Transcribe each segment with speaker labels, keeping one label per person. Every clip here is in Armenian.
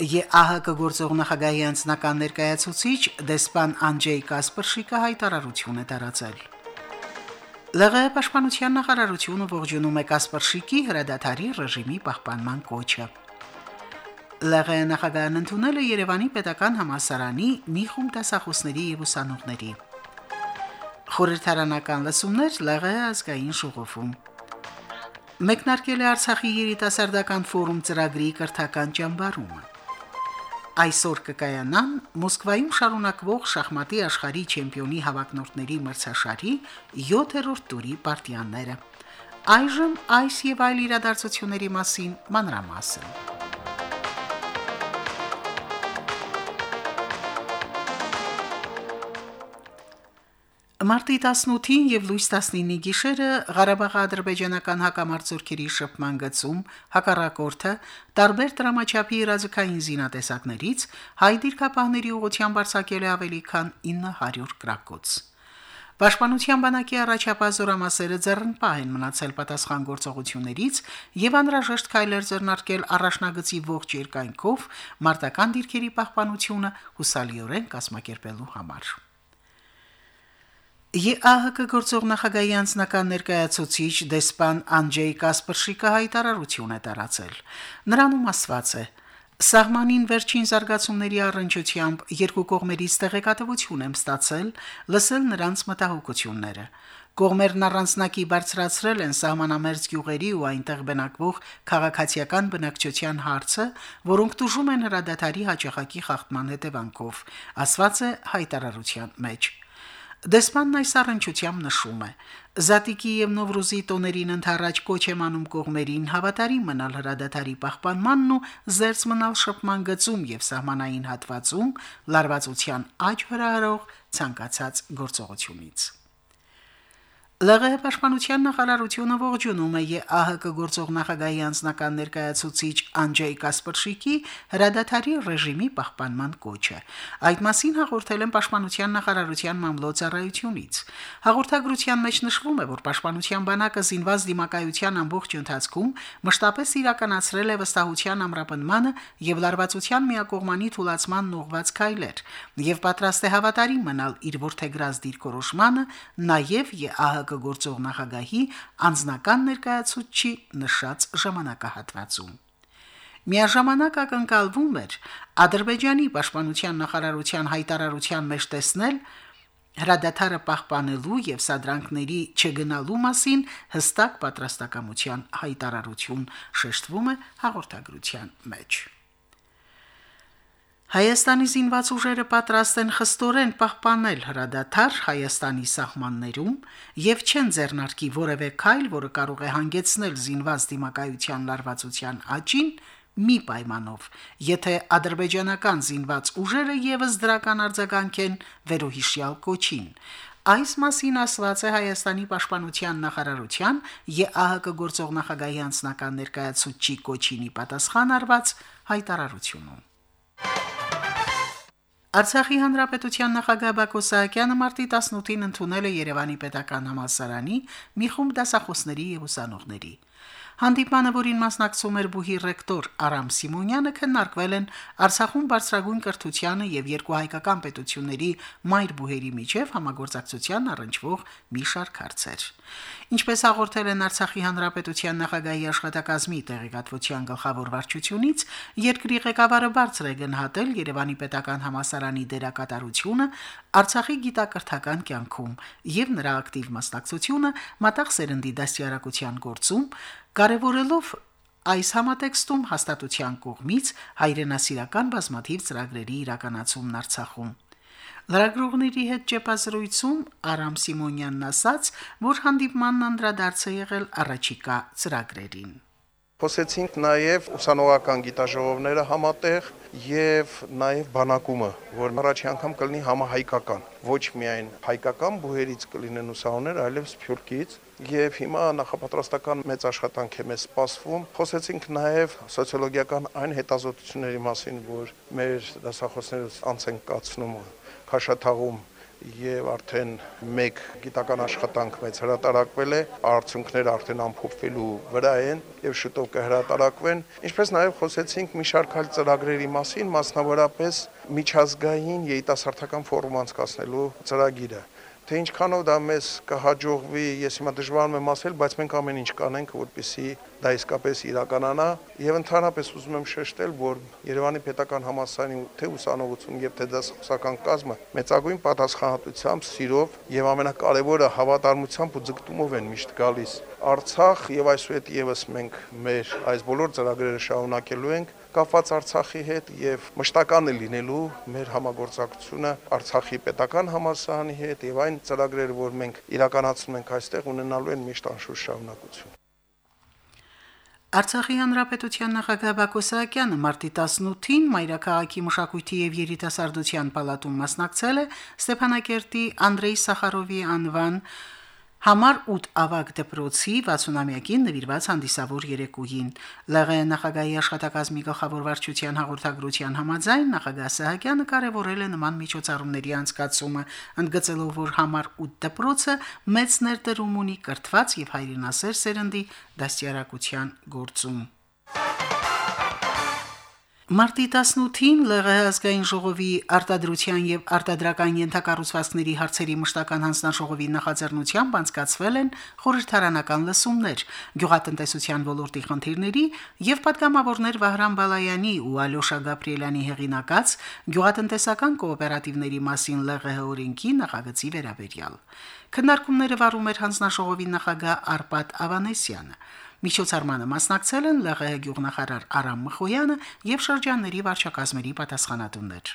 Speaker 1: ԵԱՀԿ գործող նախագահի անձնական ներկայացուցիչ դեսպան Անջեյ Կասպրշիկը հայտարարություն է տարածել։ ԼՂՀ պաշտպանության նախարարությունը ողջունում է Կասպրշիկի հրադադարի ռեժիմի պահպանման կոչը։ ԼՂՀ նախագահն ընդունել է Երևանի պետական համալսարանի մի խումբ դասախոսների եւ ուսանողների։ Խորհրդարանական լսումներ ԼՂՀ ազգային ժողովում։ Մեկնարկել է Արցախի երիտասարդական ֆորում ծրագրի կրթական ճամբարումը այսօր կկայանան Մոսկվայում շարունակվող շախմատի աշխարհի չեմպիոնի հավաքնորդների մրցաշարի 7-րդ տուրի պարտիաները։ Այժմ այս եւ այլ իրադարձությունների մասին մանրամասն։ Մարտի 18-ին եւ լույս 19-ի գիշերը Ղարաբաղի ադրբեջանական հակամարտությունների շփման գծում հակառակորդը տարբեր դրամաչափի իրազեկային զինատեսակներից հայ դիրքապահների ուղղությամբ արձակել է ավելի քան 900 գրակոց։ Պաշտպանության բանակի առաջապահ զորամասերը ձեռնպահ են մնացել պատասխան գործողություններից եւ անհրաժեշտ քայլեր ձեռնարկել առաջնագծի ողջ երկայնքով մարտական դիրքերի պահպանությունը հուսալիորեն կազմակերպելու համար։ ԵԱՀԿ գործող նախագահի անձնական ներկայացուցիչ դեսպան Անջեյ Կասպրշիկը հայտարարություն է տարածել։ Նրանում ասված է. Սահմանին վերջին զարգացումների առընչությամբ երկու կողմերից տեղեկատվություն եմ ստացել, լսել նրանց մտահոգությունները։ Կողմերն առանձնակի բարձրացրել են սահմանամերձ գյուղերի ու այնտեղ բնակվող քաղաքացիական բնակչության հարցը, որոնք դժում են հրադադարի հաջողակի խախտման հետևանքով, ասված է հայտարարության մեջ։ Դեսպանն այս առընչությամբ նշում է. Զատիկի եւ Նովրուզի տոներին ընթരാճ կոչ եմ անում կողմերին հավատարիմ մնալ հրադադարի պահպանմանն ու զերծ մնալ շփման գծում եւ սահմանային հատվածում լարվածության աճ հրահրող ցանկացած գործողությունից։ ԼՂՀ պաշտպանության նախարարությունը ողջունում է ԵԱՀԿ գործող նախագահի անձնական ներկայացուցիչ Անջեյ Կասպրշիկի հրադադարի ռեժիմի պահպանման կոչը։ Այդ մասին հաղորդել են պաշտպանության նախարարության մամլոյցարայությունից։ Հաղորդագրության մեջ նշվում է, որ պաշտպանության բանակը զինված դիմակայության ամբողջ ընթացքում մշտապես իրականացրել է վստահության ամրապնմանը եւ լարվածության միակողմանի թուլացման նողված քայլեր եւ պատրաստ է հավատարիմ մնալ իր որթեգրած դիրքորոշմանը նաեւ ԵԱՀԿ գործող նախագահի անձնական ներկայացուցչի նշած ժամանակահատվածում։ Միաժամանակ ակնկալվում էր Ադրբեջանի պաշտպանության նախարարության հայտարարության մեջ տեսնել հրադադարը պահպանելու եւ սադրանքների չգնալու մասին հստակ պատրաստակամության հայտարարություն շեշտվում է հաղորդագրության մեջ։ Հայաստանի զինված ուժերը պատրաստ են խստորեն պահպանել հրադադար Հայաստանի սահմաններում եւ չեն ձեռնարկի որևէ քայլ, որը կարող է հանգեցնել զինված դիմակայության լարվածության աճին, մի պայմանով, եթե ադրբեջանական զինված ուժերը եւս դրական արձագանքեն վերոհիշյալ կոչին։ Այս մասին ասված է Հայաստանի պաշտպանության նախարարության ԵԱՀԿ գործող նախագահի անձնական ներկայացուցչի կոչինի պատասխան արված հայտարարությունում։ Արցախի հանրապետության նախագահ Բակո Սահակյանը մարտի 18-ին ընդունել է Երևանի պետական համալսարանի մի խումբ դասախոսների եւ ուսանողների։ Հանդիպանը, որին մասնակցում էր բուհի ռեկտոր Արամ Սիմոնյանը, քննարկվել են Արցախում բարձրագույն կրթությանը եւ երկու հայկական պետությունների մայր բուհերի միջև համագործակցության առնչվող մի շարք հարցեր։ Ինչպես հաղորդել են Արցախի հանրապետության նախագահի աշխատակազմի տեղեկատվության գլխավոր վարչությունից, երկրի ղեկավարը բարձր է գնահատել Երևանի պետական համասարանի դերակատարությունը Արցախի գիտակրթական կյանքում եւ նրա ակտիվ մասնակցությունը մտաղ սերնդի դասյարակության գործում, կարևորելով այս համատեքստում հաստատության կողմից հայրենասիրական բազմաթիվ ծրագրերի իրականացումն Արցախում։ Լրագրողների հետ ճեպազրույցում Արամ Սիմոնյանն ասաց, որ հանդիպմանն անդրադարձ է եղել առաջիկա ծրագրերին։
Speaker 2: Խոսեցինք նաև ուսանողական գիտաժողովները համատեղ եւ նաև բանակումը, որ առաջի անգամ կլինի համահայկական։ Ոչ միայն հայկական բուհերից կլինեն ուսանողներ, այլև սփյուռքից եւ հիմա նախապատրաստական մեծ աշխատանք է մեզ սպասվում։ Խոսեցինք նաև սոցիոլոգիական այն հետազոտությունների մասին, որ մեր դասախոսներս անց են կացնում Քաշաթաղում եւ արդեն մեկ գիտական աշխատանք մեծ հրատարակվել է, արդյունքները արդեն ամփոփվելու վրա են եւ շուտով կհրատարակվեն։ Ինչպես նաեւ խոսեցինք մի շարք այլ ծրագրերի մասին, մասնավորապես միջազգային երիտասարդական ֆորում անցկացնելու ծրագիրը թե ինչքանով դա մեզ կհաջողվի, ես հիմա դժվարում եմ ասել, բայց մենք ամեն ինչ կանենք, որպեսզի դա իսկապես իրականանա եւ ընդհանրապես ուզում եմ շեշտել, որ Երևանի Պետական Համալսարանի թե ուսանողություն եւ թե դասախոսական կազմը մեծագույն պատասխանատվությամբ, սիրով եւ ամենակարևորը հավատարմությամբ ու ձգտումով են միշտ գալիս Արցախ եւ այսուհետ եւս մենք մեր այս բոլոր ծրագրերը շարունակելու ենք կապված Արցախի հետ եւ մշտական է լինելու մեր համագործակցությունը Արցախի պետական համալսարանի հետ եւ այն ծրագրերը, որ մենք իրականացնում ենք այստեղ, ունենալու են միշտ անշուշտ շարունակություն։
Speaker 1: Արցախի հանրապետության նախագահ Բակո Սահակյանը մարտի 18-ին Մայրաքաղաքի մշակույթի եւ երիտասարդության պալատում մասնակցել է Ստեփանակերտի Անդրեյ Սախարովի անվան Համար 8 ավագ դպրոցի 60-ամյակին նվիրված հանդիսավոր երեկույին ԼՂ նախագահի աշխատակազմի գլխավոր վարչության հաղորդագրության համաձայն նախագահ Սահակյանը կարևորել է նման միջոցառումների անցկացումը, ընդգծելով, որ համար 8 դպրոցը մեծ ներդրում ունի կրթված եւ հայրենասեր սերնդի դաստիարակության գործում։ Մարտի 18-ին ԼՂՀ ազգային ժողովի արտադրության եւ արտադրական ենթակառուցվածքների հարցերի մշտական հանձնաժողովի նախաձեռնությամբ անցկացվել են խորհրդարանական լսումներ. Գյուղատնտեսության ոլորտի խնդիրների եւ падգամավորներ Վահրամ Բալայանի ու Ալյոշա Գաբրիելյանի հեղինակած գյուղատնտեսական կոոպերատիվների մասին ԼՂՀ օրենքի նախագծի վերաբերյալ։ Քննարկումները վարում էր հանձնաժողովի նախագահ Արպատ Ավանեսյանը։ Միջոցառմանը մասնակցել են ԼՂՀ գյուղնախարար Արամ Մխոյանը եւ շրջանների վարչակազմերի պատասխանատուներ։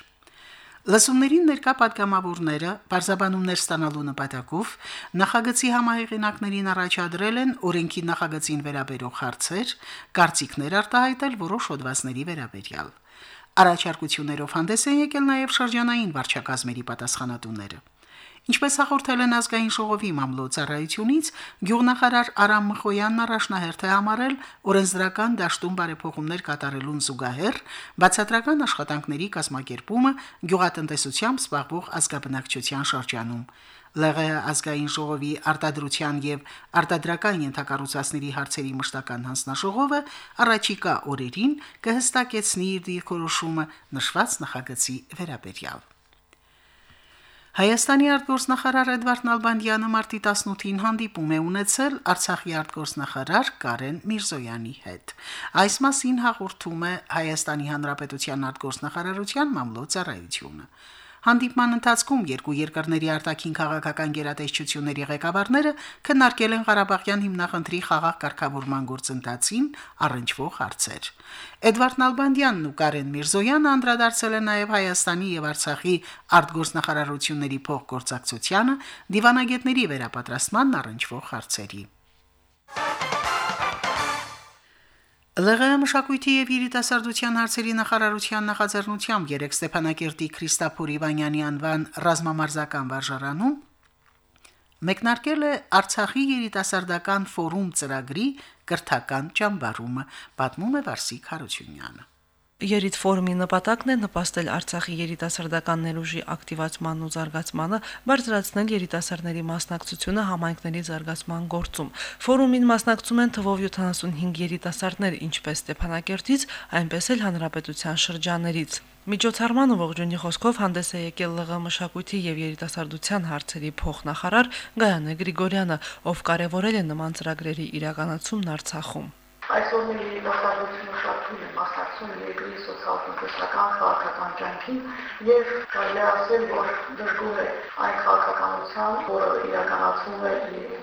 Speaker 1: Լսումներին ներկա падգամավորները բարձաբանումներ ստանալու նպատակով նախագծի համահեղինակներին առաջադրել են օրենքի նախագծին վերաբերող հարցեր, կարծիքներ արտահայտել որոշ հոդվածների վերաբերյալ։ Առաջարկություններով հանդես են եկել նաև շրջանային վարչակազմերի պատասխանատուները։ Ինչպես հաղորդել են ազգային ժողովի մամլոյցարայությունից, գյուղնախարար Արամ Մխոյանն առաջնահերթ է համարել օրենսդրական դաշտում բարեփոխումներ կատարելուն զուգահեռ բացատրական աշխատանքների կազմակերպումը գյուղատնտեսությամբ զբաղվող ազգաբնակչության շրջանում։ ԼՂ ազգային ժողովի արտադրության եւ արտադրական ենթակառուցվածքների հարցերի մշտական հանձնաժողովը առաջիկա օրերին կհստակեցնի իր դիրքորոշումը նշված նախագծի վերաբերյալ։ Հայաստանի արտգործնախարար Էդվարդ Նալբանդյանը մարտի 18-ին հանդիպում է ունեցել Արցախի արտգործնախարար Կարեն Միրզոյանի հետ։ Այս մասին հաղորդում է Հայաստանի Հանրապետության արտգործնախարարության մամլոյցարայությունը։ Հանդիպման ընթացքում երկու երկրների արտաքին քաղաքական գերատեսչությունների ղեկավարները քննարկել են Ղարաբաղյան հիմնախնդրի խաղաղ կարգավորման գործընթացին առնչվող հարցեր։ Էդվարդ Նալբանդյանն ու Կարեն Միրզոյանը անդրադարձել են նաև Հայաստանի եւ Արցախի արտգործնախարարությունների փոխգործակցությանը, դիվանագետների վերապատրաստման առնչվող հարցերի։ ԼՂՀ մշակույթի եւ երիտասարդության հարցերի նախարարության նախաձեռնությամբ երեք Ստեփանակերտի Քրիստափոր Իվանյանի անվան ռազմամարզական վարժարանում մեկնարկել է Արցախի երիտասարդական ֆորում ծրագրի կրթական ճամբարումը, պատմում է Վարսիկ Հարությունյանը։
Speaker 3: Երիտ ֆորումի նպատակն է նպաստել Արցախի երիտասարդական ներուժի ակտիվացմանն ու զարգացմանը, բարձրացնել երիտասարդների մասնակցությունը համայնքների զարգացման գործում։ Ֆորումին մասնակցում են թվով 75 երիտասարդներ, ինչպես Ստեփանակերտից, այնպես էլ հանրապետության շրջաններից։ Միջոցառմանը ողջունի խոսքով հանդես է եկել ԼՂ մշակույթի եւ երիտասարդության հարցերի փոխնախարար Գայանե Գրիգորյանը, ով կարևորել է նման ծրագրերի իրականացումն Արցախում։
Speaker 4: Այսօր մեր երիտասարդությունը 1983 սոցիալ-տնտեսական քաղաքական ջանքին եւ կարելի ասել, որ դժգոհ է այն քաղաքականության, որը իրականացվում է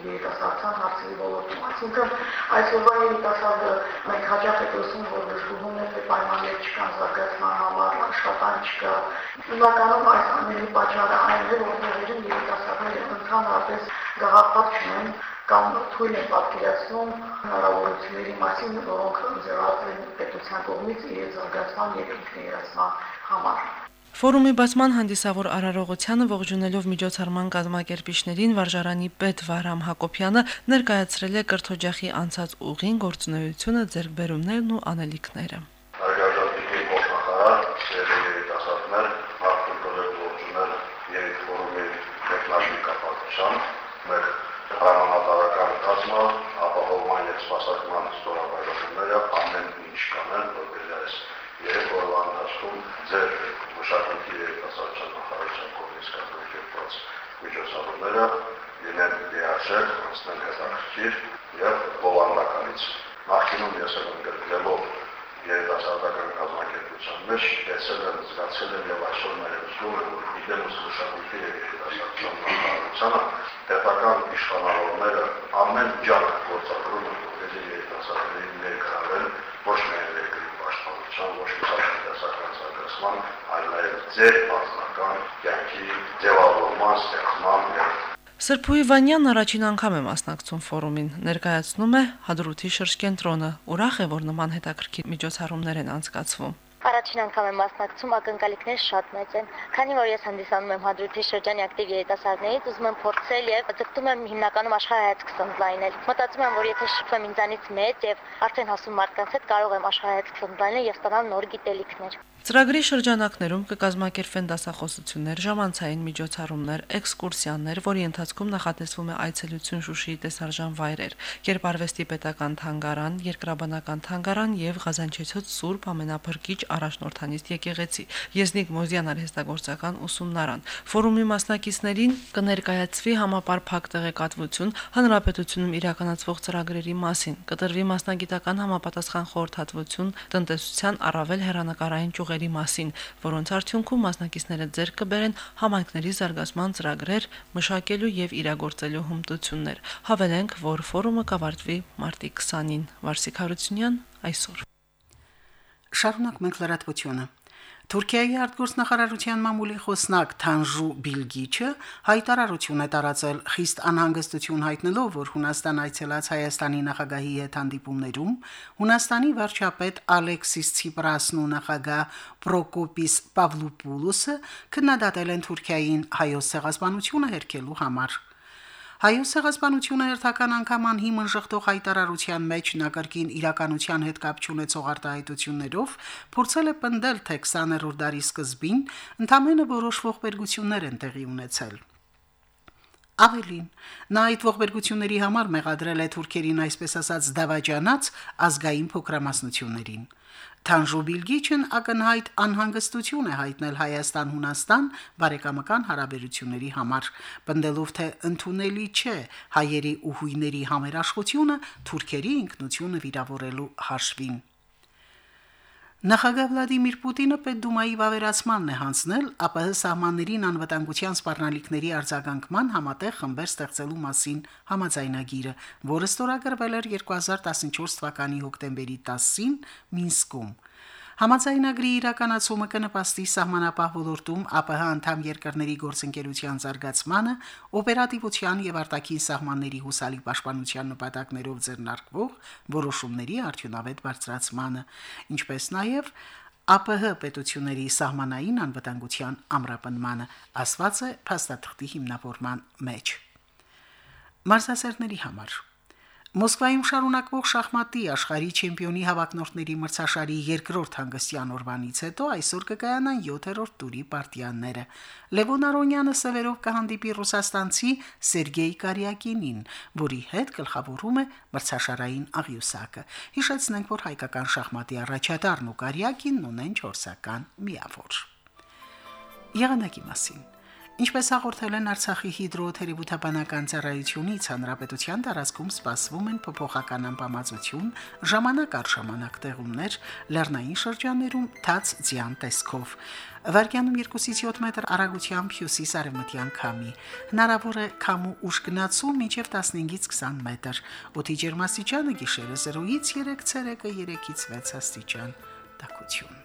Speaker 4: երիտասարդության հարցերի ոլորտում։ Այսինքն այսօրվա երիտասարդը մենք հաճախ ենք լսում, որ դժգոհում է, թե պայմաններ չկան զարգացման համար, աշխատան չկա։ Հիմնականում այս ամենի պատճառը այն է, որ ներերին երիտասարդները ընդհանրապես գաղափար չունեն կամ թույլ են պատկերացնում հնարավորությունների մասին, որոնք ձեռագրել են պետության կողմից իր զարգացման եւ ինքնիերացման համար։
Speaker 3: Ֆորումի բացման հանդիսավոր արարողությանը ողջունելով միջոցառման կազմակերպիչներին վարժարանի պետ Վարամ Հակոբյանը ներկայացրել է կրթօջախի անցած ուղին գործունեությունը, ձեռքբերումներն ու անելիքները։
Speaker 5: Արգաժանիկի փոխնախարար, երիտասարդներ, մարդու ողջունել երեք ֆորումի մեկնարկի կապակցությամբ մեր հրամանատարական կազմը ապահովման եւ սպասարկման ստորաբաժանումները ամեն ինչ կանեն, որպեսզի այս երեք օրվա ընթացքում ձեր մշակույթի երիտասարդության նախարարության կողմից կազմակերպված միջոցառումները լինեն լիարժեք, անցնեն հետաքրքիր եւ բովանդականից։ Նախկինում ես եմ ընդգրկելով երիտասարդական կազմակերպության մեջ տեսել եմ, զգացել եմ եւ այսօր նաեւ զգում եմ, որ իդեմս մշակույթի եւ երիտասարդության նախարարությունը պետական իշխանավորները ամեն ջանք գործադրում են, որպեսզի երիտասարդներին ներգրավել ոչ միայն երկրի պաշտպանության, ոչ միայն տնտեսական զարգացման, այլ նաև ձեր անձնական կյանքի ձևավորման, ստեղծման եւ
Speaker 3: Սրբուի Վանյան առաջին անգամ է մասնակցում ֆորումին, ներկայացնում է Հադրութի շրջենտրոնը։ Ուրախ է, որ նման հետաքրքիր միջոցառումներ են անցկացվում։
Speaker 6: Առաջին անգամ եմ մասնակցում, ակնկալիքներ շատ մեծ են։ Քանի որ ես հանդիսանում եմ Հադրութի շրջանի ակտիվ երիտասարդներից, ուզում եմ փորձել եւ ձգտում եմ հիմնականում աշխարհայացքս ընդլայնել։ Մտածում եմ, որ եթե շփվեմ ինձանից մեծ եւ արդեն հասուն մարդկանց հետ, կարող եմ աշխարհայացքս ընդլայնել եւ ստանալ նոր գիտելիքներ։
Speaker 3: Ծրագրի շրջանակներում կկազմակերպվեն դասախոսություններ, ժամանցային միջոցառումներ, էքսկուրսիաներ, որի ընթացքում նախատեսվում է այցելություն Շուշիի տեսարժան վայրեր, Կերպարվեստի պետական թանգարան, երկրաբանական թանգարան եւ Ղազանչեցոց Սուրբ ամենափրկիչ առաջնորդանիստ եկեղեցի, Եզնիկ Մոզյան արհեստագործական ուսումնարան։ Ֆորումի մասնակիցներին կներկայացվի համապարփակ տեղեկատվություն հանրապետությունում իրականացվող ծրագրերի մասին, կտրվի մասնագիտական համապատասխան խորհրդատվություն տնտեսության առավել հերանեկարային ճյուղ ուղերի մասին, որոնց արդյունքում մասնակիցները ձեռք կբերեն համայնքների զարգացման ծրագրեր մշակելու եւ իրագործելու հմտություններ։ Հավելենք, որ ֆորումը կավարտվի մարտի 20-ին։ Վարսիկ Հարությունյան այսօր։
Speaker 1: Շարունակ մենք լրատվությունը։ Թուրքիայի արտգործնախարարության մամուլի խոսնակ Թանժու Բիլգիչը հայտարարություն է տարածել խիստ անհանգստություն հայտնելով, որ Հունաստան այցելած Հայաստանի նախագահի հետ հանդիպումներում Հունաստանի վարչապետ Ալեքսիս Ցիպրասն ու նախագահ Պրոկոպիս Պավլոպուլոսը քննադատել են Թուրքիային հայոց ցեղասպանությունը հերքելու համար։ Հայոց ցեղասպանությունը հերթական անգամ անհիմն շղթող հայտարարության մեջ նկարքին իրականության հետ կապ չունեցող արտահայտություններով փորձել է պնդել, թե 20-րդ դարի սկզբին ընդամենը որոշվող բերգություններ են տեղի ունեցել։ Ավելին, նա այդ ողբերգությունների համար մեղադրել է թուրքերին այսպես ասած դավաճանած ազգային փոքրամասնություններին։ Թանժուբիլգիչն ակնհայտ անհանգստություն է հայտնել Հայաստան-Հունաստան բարեկամական հարաբերությունների համար, պնդելով թե ընդունելի չէ հայերի ու հույների համերաշխությունը թուրքերի ինքնությունը վիրավորելու հաշվին։ Նախագահ Վլադիմիր Պուտինը Պետդումայի վավերացմանն է հանձնել ԱՊՀ սահմաններին անվտանգության սպառնալիքների արձագանքման համատեղ խմբեր ստեղծելու մասին համաձայնագիրը, որը ստորագրվել էր 2014 թվականի հոկտեմբերի 10-ին Մինսկում։ Համաձայնագրի իրականացումը կնպաստի սահմանապահ ոլորտում ԱՊՀ անդամ երկրների գործընկերության զարգացմանը, օպերատիվության եւ արտաքին սահմանների հուսալի պաշտպանության նպատակներով ձեռնարկվող որոշումների արդյունավետ բարձրացմանը, ինչպես նաեւ ԱՊՀ պետությունների սահմանային անվտանգության ամրապնմանը, ասված է փաստաթղթի հիմնավորման մեջ։ Մարզասերների համար Մոսկվայում շարունակվող շախմատի աշխարհի չեմպիոնի հավակնորդների մրցաշարի երկրորդ հանգստյան օրվանից հետո այսօր կկայանան 7-րդ տուրի պարտիաները։ Լևոն Արոնյանը սևերով կհանդիպի ռուսաստանցի Սերգեյ Կարյակինին, որի հետ գլխավորում է մրցաշարային աղյուսակը։ Հիշեցնենք, որ հայկական շախմատի առաջատարն ու Կարյակինն ունեն 4-ական միավոր։ Եղանակի մասին Ինչպես հաղորդել են Արցախի հիդրոթերապևտաբանական ծառայությունից, հանրապետության տարածքում սպասվում են փոփոխական անբավարարություն, ժամանակ առ ժամանակ տեղումներ, լեռնային շրջաններում թաց ձյան տեսքով։ Վարկյանում 2-ից 7 մետր արագությամբ հյուսիս-արևմտյան քամի։ Հնարավոր է քամու ուժ գնացու մինչև 15-ից 20 մետր։ Օդի ջերմաստիճանը գիշերը 0-ից 3 ցերեկը 3-ից 6 աստիճան։ Տակություն։